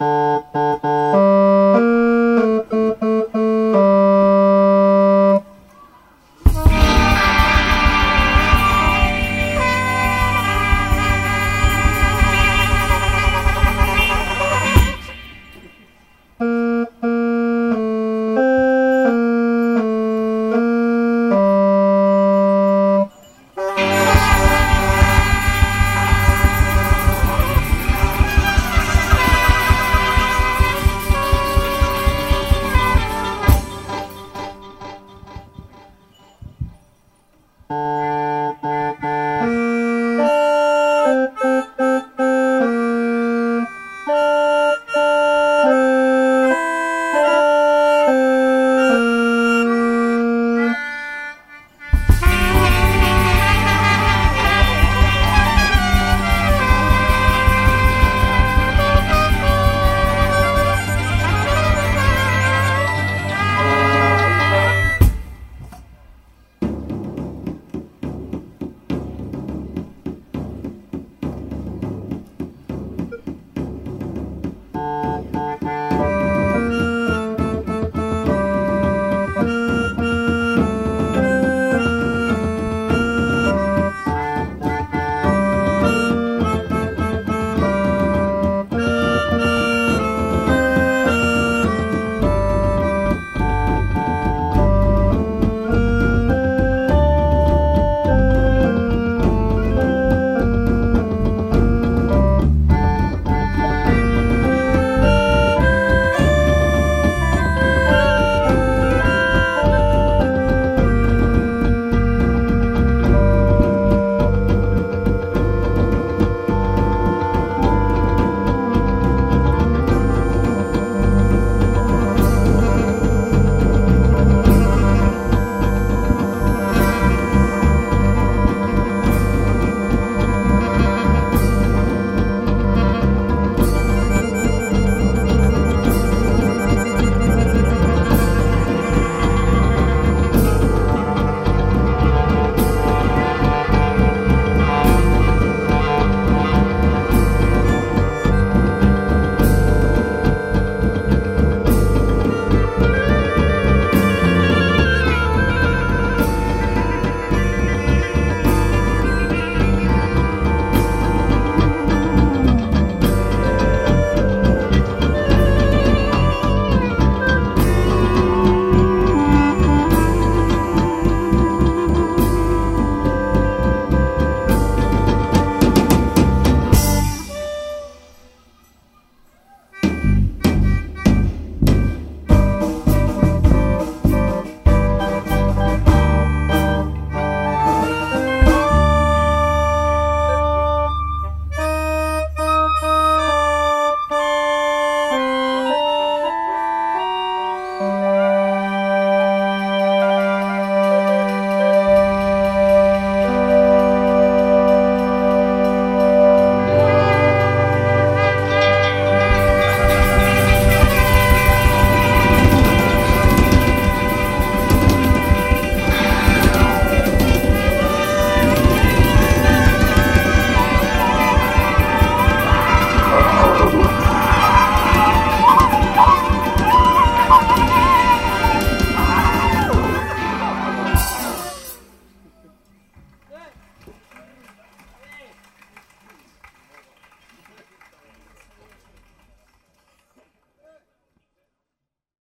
Música Música